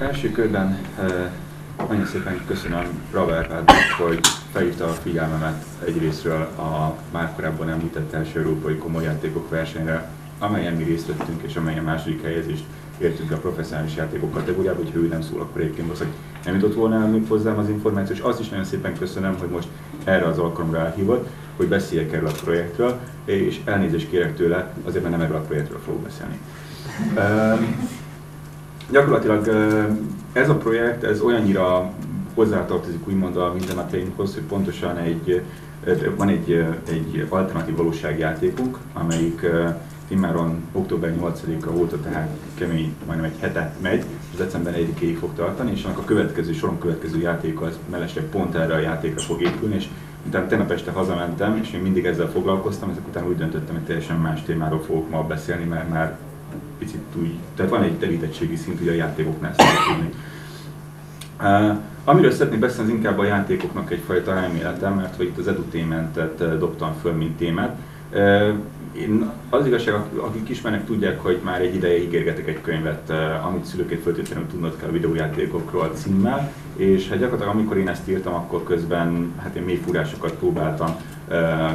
Első körben eh, nagyon szépen köszönöm Raverhardnak, hogy felhívta a figyelmemet egyrésztről a már korábban említett első európai komoly játékok versenyre, amelyen mi részt vettünk, és amelyen második helyezést értünk a professzionális játékok kategóriába, hogy ő nem szól, akkor egyébként az, hogy nem jutott volna még hozzám az információ, és azt is nagyon szépen köszönöm, hogy most erre az alkalomra elhívott, hogy beszéljek erről a projektről, és elnézést kérek tőle, azért mert nem erről a projektről fogok beszélni. Uh, gyakorlatilag ez a projekt, ez olyannyira hozzátartozik úgymond a mindennapjainkhoz, hogy pontosan egy, van egy, egy alternatív valóságjátékunk, amelyik immáron október 8-a óta, tehát kemény, majdnem egy hete megy, és december 1-ig fog tartani, és annak a következő, soron következő játék az mellesleg pont erre a játékra fog épülni, és utána tegnap este hazamentem, és én mindig ezzel foglalkoztam, ezek után úgy döntöttem, hogy teljesen más témáról fogok ma beszélni, mert már picit úgy, tehát van egy terítettségi szint hogy a játékoknál szeretnék. Uh, amiről szeretnék beszélni, az inkább a játékoknak egyfajta elméletem, mert hogy itt az edutainmentet dobtam föl, mint témát. Uh, én az igazság, akik ismernek, tudják, hogy már egy ideje ígérgetek egy könyvet, amit szülőként föltétlenül tudnod kell a videójátékokról címmel, és hát gyakorlatilag amikor én ezt írtam, akkor közben hát én mély fúrásokat próbáltam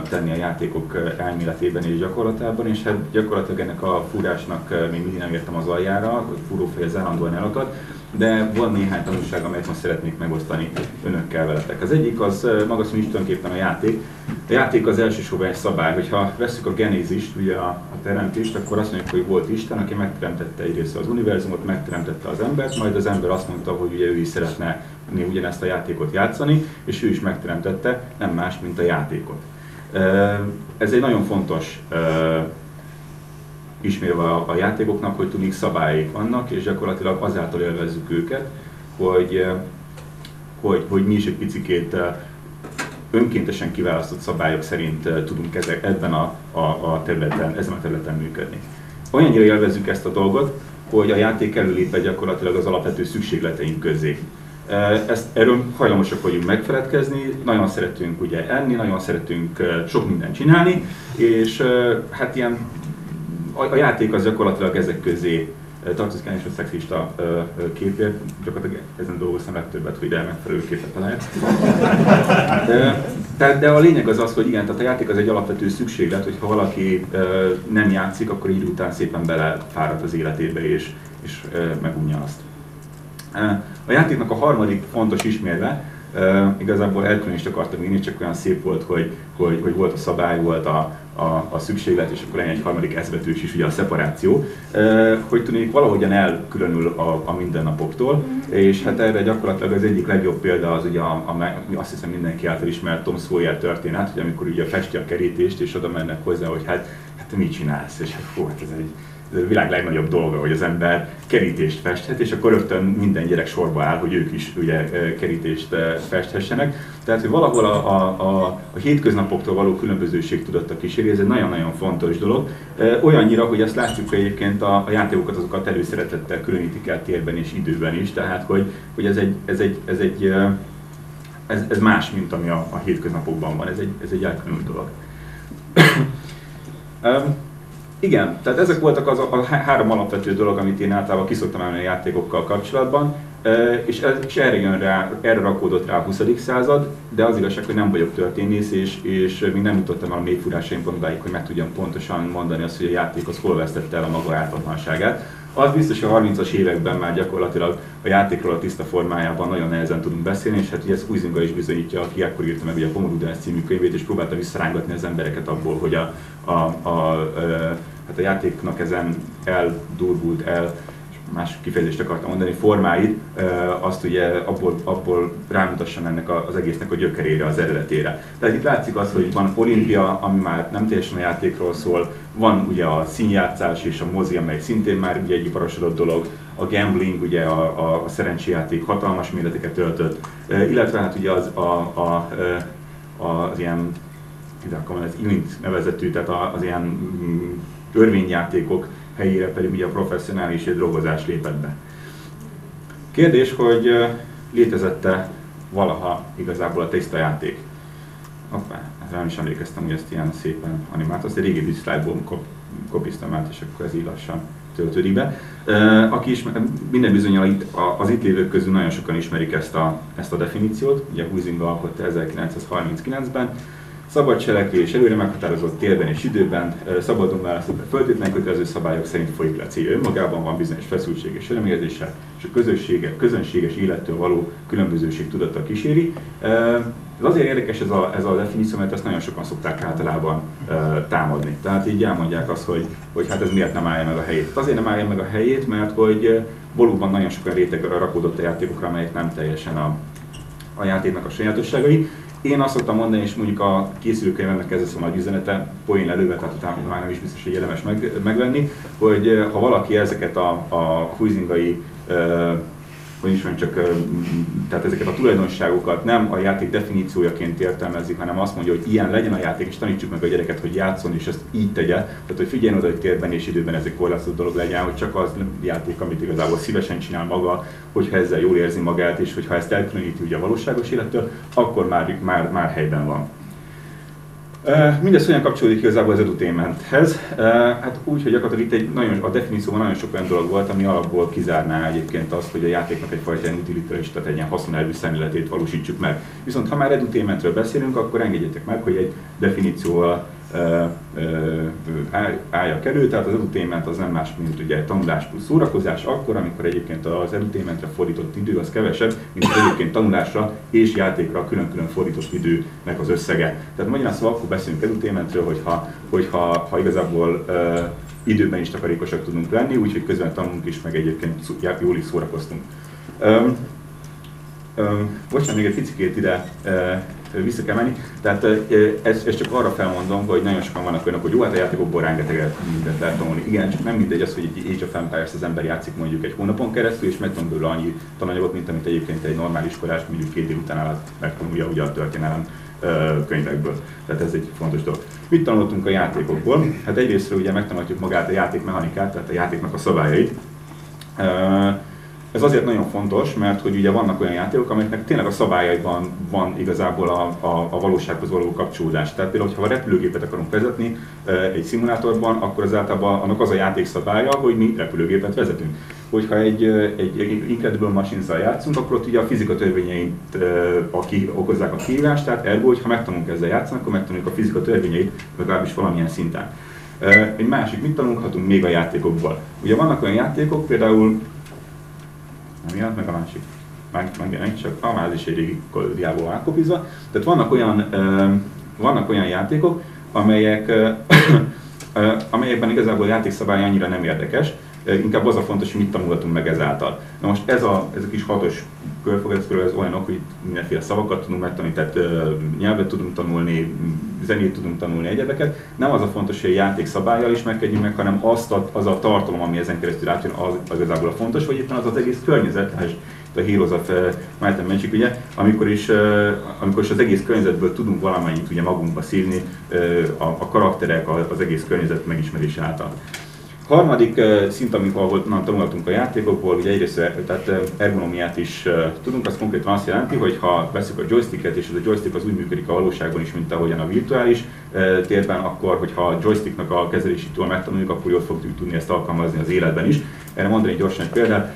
tenni a játékok elméletében és gyakorlatában, és hát gyakorlatilag ennek a fúrásnak még mindig nem értem az aljára, hogy fúrófej az állandóan elakad, de van néhány tanulság, amelyet most szeretnék megosztani önökkel veletek. Az egyik az maga is tulajdonképpen a játék. A játék az elsősorban egy szabály, hogyha veszük a genézist, ugye a, a teremtést, akkor azt mondjuk, hogy volt Isten, aki megteremtette egyrészt az univerzumot, megteremtette az embert, majd az ember azt mondta, hogy ugye ő is szeretne ugyanezt a játékot játszani, és ő is megteremtette, nem más, mint a játékot. Ez egy nagyon fontos ismérve a, a játékoknak, hogy tudnék szabályaik vannak, és gyakorlatilag azáltal élvezzük őket, hogy, hogy, hogy mi is egy picikét önkéntesen kiválasztott szabályok szerint tudunk ezek, ebben a, a, a területen, ezen a területen működni. Olyannyira élvezzük ezt a dolgot, hogy a játék előlép gyakorlatilag az alapvető szükségleteink közé. Ezt, erről hajlamosak vagyunk megfeledkezni, nagyon szeretünk ugye enni, nagyon szeretünk sok mindent csinálni, és hát ilyen a, a játék az gyakorlatilag ezek közé tartozik és a szexista képért, gyakorlatilag ezen dolgoztam legtöbbet, hogy ide megfelelő képet találjak. De, de a lényeg az az, hogy igen, tehát a játék az egy alapvető szükséglet, hogy ha valaki nem játszik, akkor így után szépen belefárad az életébe és, és megunja azt. A játéknak a harmadik fontos ismérve, igazából elkülönést akartam írni, csak olyan szép volt, hogy, hogy, hogy volt a szabály, volt a, a, a szükséglet, és akkor egy harmadik eszvetős is, ugye a szeparáció, hogy tudnék valahogyan elkülönül a, a mindennapoktól, és hát erre gyakorlatilag az egyik legjobb példa az ugye a, a, azt hiszem mindenki által ismert Tom Sawyer történet, hogy amikor ugye festi a kerítést, és oda mennek hozzá, hogy hát, hát mit csinálsz, és hát hú, hát ez egy világ legnagyobb dolga, hogy az ember kerítést festhet, és akkor rögtön minden gyerek sorba áll, hogy ők is ugye kerítést festhessenek. Tehát, hogy valahol a, a, a, a hétköznapoktól való különbözőség tudott a kísérni, ez egy nagyon-nagyon fontos dolog. Olyannyira, hogy azt látjuk, hogy egyébként a, a játékokat azokat előszeretettel különítik el térben és időben is, tehát hogy, hogy ez egy, ez egy, ez egy ez, ez más, mint ami a, a hétköznapokban van, ez egy, ez egy elkülönült dolog. Igen, tehát ezek voltak az a, a három alapvető dolog, amit én általában kiszoktam emelni a játékokkal kapcsolatban, és, ez, és erre, jön rá, erre rakódott rá a 20. század, de az igazság, hogy nem vagyok történész, és, és még nem jutottam el a mélyfúrásaimban odáig, hogy meg tudjam pontosan mondani azt, hogy a játék az hol vesztette el a maga ártatlanságát. Az biztos, hogy a 30-as években már gyakorlatilag a játékról a tiszta formájában nagyon nehezen tudunk beszélni, és hát ugye ez Huizinga is bizonyítja, aki akkor írta meg ugye a Pomodudás című könyvét, és próbálta visszarángatni az embereket abból, hogy a, a, a, a, hát a játéknak ezen eldurvult, el más kifejezést akartam mondani, formáid, azt ugye abból, abból rámutasson ennek az egésznek a gyökerére, az eredetére. Tehát itt látszik az, hogy van olimpia, ami már nem teljesen a játékról szól, van ugye a színjátszás és a mozi, amely szintén már ugye egy iparosodott dolog, a gambling, ugye a, a, a szerencséjáték hatalmas méreteket töltött, illetve hát ugye az, a, a, a, az ilyen, az INT nevezetű, tehát az ilyen mm, örvényjátékok helyére pedig ugye a professzionális drogozás lépett be. Kérdés, hogy létezette valaha igazából a tiszta játék? Hoppá, hát nem is emlékeztem, hogy ezt ilyen szépen animált. Azt egy régi diszlájból kop, kopiztam át, és akkor ez így lassan töltődik be. Aki is minden bizonyal az itt lévők közül nagyon sokan ismerik ezt a, ezt a definíciót, ugye Huizinga alkotta 1939-ben, Szabad cselekvés előre meghatározott térben és időben, szabadon választott föltétlenül kötelező szabályok szerint folyik le célja. Önmagában van bizonyos feszültség és örömérzése, és a közössége, közönséges élettől való különbözőség tudata kíséri. Ez azért érdekes ez a, ez a definíció, mert ezt nagyon sokan szokták általában támadni. Tehát így elmondják azt, hogy, hogy hát ez miért nem állja meg a helyét. Azért nem állja meg a helyét, mert hogy valóban nagyon sokan rétegre rakódott a játékokra, amelyek nem teljesen a, a játéknak a sajátosságai. Én azt szoktam mondani, és mondjuk a készülőkönyvemnek ez a nagy üzenete, poén előve, tehát utána már nem is biztos, hogy érdemes meg, megvenni, hogy eh, ha valaki ezeket a, a huizingai hogy is csak tehát ezeket a tulajdonságokat nem a játék definíciójaként értelmezik, hanem azt mondja, hogy ilyen legyen a játék, és tanítsuk meg a gyereket, hogy játszon, és ezt így tegye. Tehát, hogy figyeljen oda, hogy térben és időben ez egy korlátozott dolog legyen, hogy csak az játék, amit igazából szívesen csinál maga, hogyha ezzel jól érzi magát, és hogyha ezt elkülöníti ugye a valóságos élettől, akkor már, már, már helyben van. Mindez hogyan kapcsolódik igazából az edutainmenthez? Hát úgy, hogy gyakorlatilag itt egy nagyon, a definícióban nagyon sok olyan dolog volt, ami alapból kizárná egyébként azt, hogy a játéknak egyfajta ilyen utilitarista, tehát egy ilyen haszonelvű szemléletét valósítsuk meg. Viszont ha már edutainmentről beszélünk, akkor engedjétek meg, hogy egy definícióval állja kerül, tehát az edutainment az nem más, mint ugye tanulás plusz szórakozás, akkor, amikor egyébként az edutainmentre fordított idő az kevesebb, mint az egyébként tanulásra és játékra külön-külön fordított időnek az összege. Tehát magyarán szóval akkor beszélünk edutainmentről, hogyha, hogyha ha igazából uh, időben is takarékosak tudunk lenni, úgyhogy közben tanulunk is, meg egyébként jól is szórakoztunk. Um, um, bocsánat, még egy picit ide vissza kell menni. Tehát ezt, ezt csak arra felmondom, hogy nagyon sokan vannak olyanok, hogy jó, hát a játékokból rengeteget mindent lehet tanulni. Igen, csak nem mindegy az, hogy egy Age of Empires az ember játszik mondjuk egy hónapon keresztül, és megtanul belőle annyi tananyagot, mint amit egyébként egy normál iskolás mondjuk két év után megtanulja ugye a történelem könyvekből. Tehát ez egy fontos dolog. Mit tanultunk a játékokból? Hát egyrésztről ugye megtanuljuk magát a játékmechanikát, tehát a játéknak a szabályait. Ez azért nagyon fontos, mert hogy ugye vannak olyan játékok, amelyeknek tényleg a szabályaiban van igazából a, a, a valósághoz való kapcsolódás. Tehát például, ha a repülőgépet akarunk vezetni egy szimulátorban, akkor az általában annak az a játék szabálya, hogy mi repülőgépet vezetünk. Hogyha egy, egy, egy Incredible machines játszunk, akkor ott ugye a fizika törvényeit aki okozzák a kihívást, tehát ergo, hogyha megtanulunk ezzel játszani, akkor megtanuljuk a fizika törvényeit, legalábbis valamilyen szinten. Egy másik, mit tanulhatunk még a játékokból? Ugye vannak olyan játékok, például nem jelent meg a másik. Meg, megjelenik, csak a máz is egy régi diából átkopizva. Tehát vannak olyan, vannak olyan játékok, amelyek, amelyekben igazából a játékszabály annyira nem érdekes, inkább az a fontos, hogy mit tanulhatunk meg ezáltal. Na most ez a, ez a kis hatos körfogászkörül ez olyanok, hogy mindenféle szavakat tudunk megtanulni, tehát nyelvet tudunk tanulni, zenét tudunk tanulni, egyebeket. Nem az a fontos, hogy a játék szabályjal ismerkedjünk meg, hanem azt a, az a tartalom, ami ezen keresztül átjön, az, az igazából a fontos, hogy itt az az egész környezet, tehát a Heroes of Might Magic, ugye, amikor is, amikor is az egész környezetből tudunk valamennyit ugye magunkba szívni a, a karakterek, az egész környezet megismerése által. Harmadik szint, amikor nem tanultunk a játékokból, ugye egyrészt tehát ergonomiát is tudunk, az konkrétan azt jelenti, hogy ha veszük a joysticket, és ez a joystick az úgy működik a valóságban is, mint ahogyan a virtuális térben, akkor, hogyha a joysticknak a kezelési túl megtanuljuk, akkor jól fogjuk tudni ezt alkalmazni az életben is. Erre mondani gyorsan egy példát.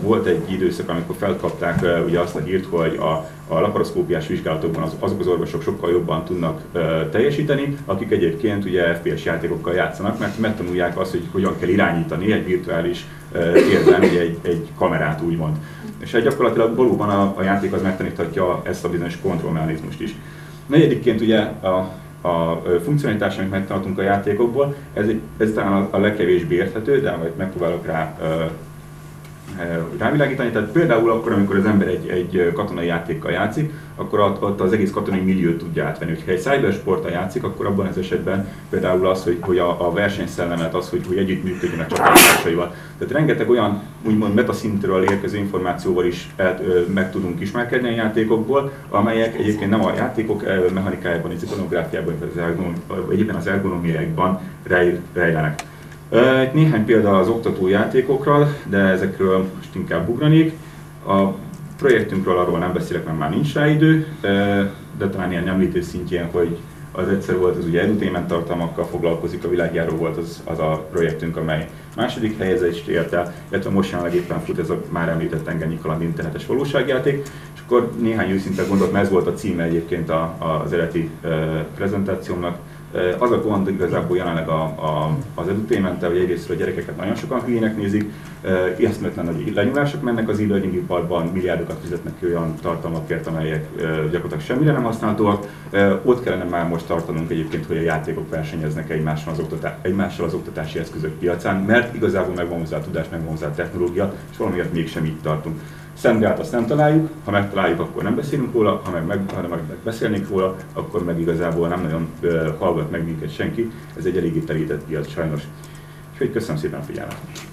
Volt egy időszak, amikor felkapták ugye azt a hírt, hogy a, a laparoszkópiás vizsgálatokban az, azok az orvosok sokkal jobban tudnak teljesíteni, akik egyébként ugye FPS játékokkal játszanak, mert megtanulják azt, hogy hogyan kell irányítani egy virtuális térben egy, egy kamerát úgymond. És egy gyakorlatilag valóban a, a játék az megtaníthatja ezt a bizonyos kontrollmechanizmust is. Negyedikként ugye a, a funkcionalitás, amit megtanultunk a játékokból, ez, ez talán a legkevésbé érthető, de majd megpróbálok rá rávilágítani. Tehát például akkor, amikor az ember egy, egy katonai játékkal játszik, akkor ott az egész katonai milliót tudja átvenni. Ha egy cybersporttal játszik, akkor abban az esetben például az, hogy, hogy a, a versenyszellemet, az, hogy, hogy együttműködjön a csapattársaival. Tehát rengeteg olyan úgymond metaszintről érkező információval is el, meg tudunk ismerkedni a játékokból, amelyek egyébként nem a játékok mechanikájában, az ikonográfiában, vagy egyébként az ergonomiákban rejlenek. Néhány példa az oktatójátékokról, de ezekről most inkább ugranék. A projektünkről arról nem beszélek, mert már nincs rá idő, de talán ilyen említés szintjén, hogy az egyszer volt, az ugye edutainment tartalmakkal foglalkozik, a világjáró volt az, az a projektünk, amely második helyezést ért el, illetve most jelenleg éppen fut ez a már említett Engennyi Kaland internetes valóságjáték, és akkor néhány őszinte gondolat, mert ez volt a címe egyébként a, az eredeti prezentációmnak, az a gond igazából jelenleg a, a, az edutainment hogy egyrészt a gyerekeket nagyon sokan hülyének nézik, eszmetlen nagy lenyúlások mennek az e-learning iparban, milliárdokat fizetnek ki olyan tartalmakért, amelyek gyakorlatilag semmire nem használhatóak. Ott kellene már most tartanunk egyébként, hogy a játékok versenyeznek egymással az, oktatá- egymással az oktatási eszközök piacán, mert igazából megvan hozzá a tudás, megvan hozzá a technológia, és valamiért mégsem így tartunk. Szentgát azt nem találjuk, ha megtaláljuk, akkor nem beszélünk róla, ha meg, meg, ha meg beszélnénk róla, akkor meg igazából nem nagyon uh, hallgat meg minket senki. Ez egy eléggé terített piac sajnos. Úgyhogy köszönöm szépen a figyelmet!